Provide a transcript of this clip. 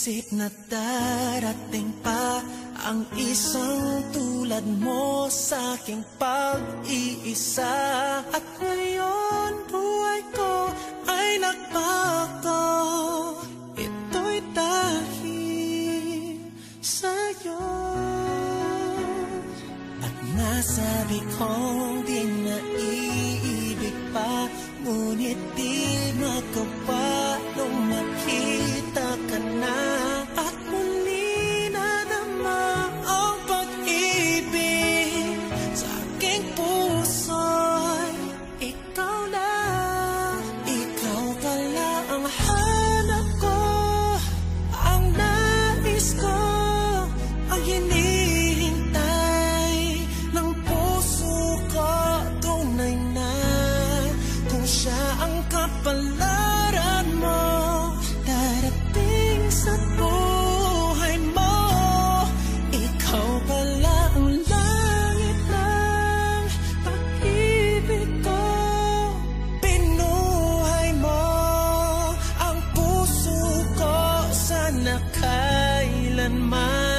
Isip na darating pa ang isang tulad mo sa aking pag-iisa. At ngayon buhay ko ay nagbago. Ito'y dahil sa'yo. At nasabi kong di na iibig pa Ngunit di kailanman.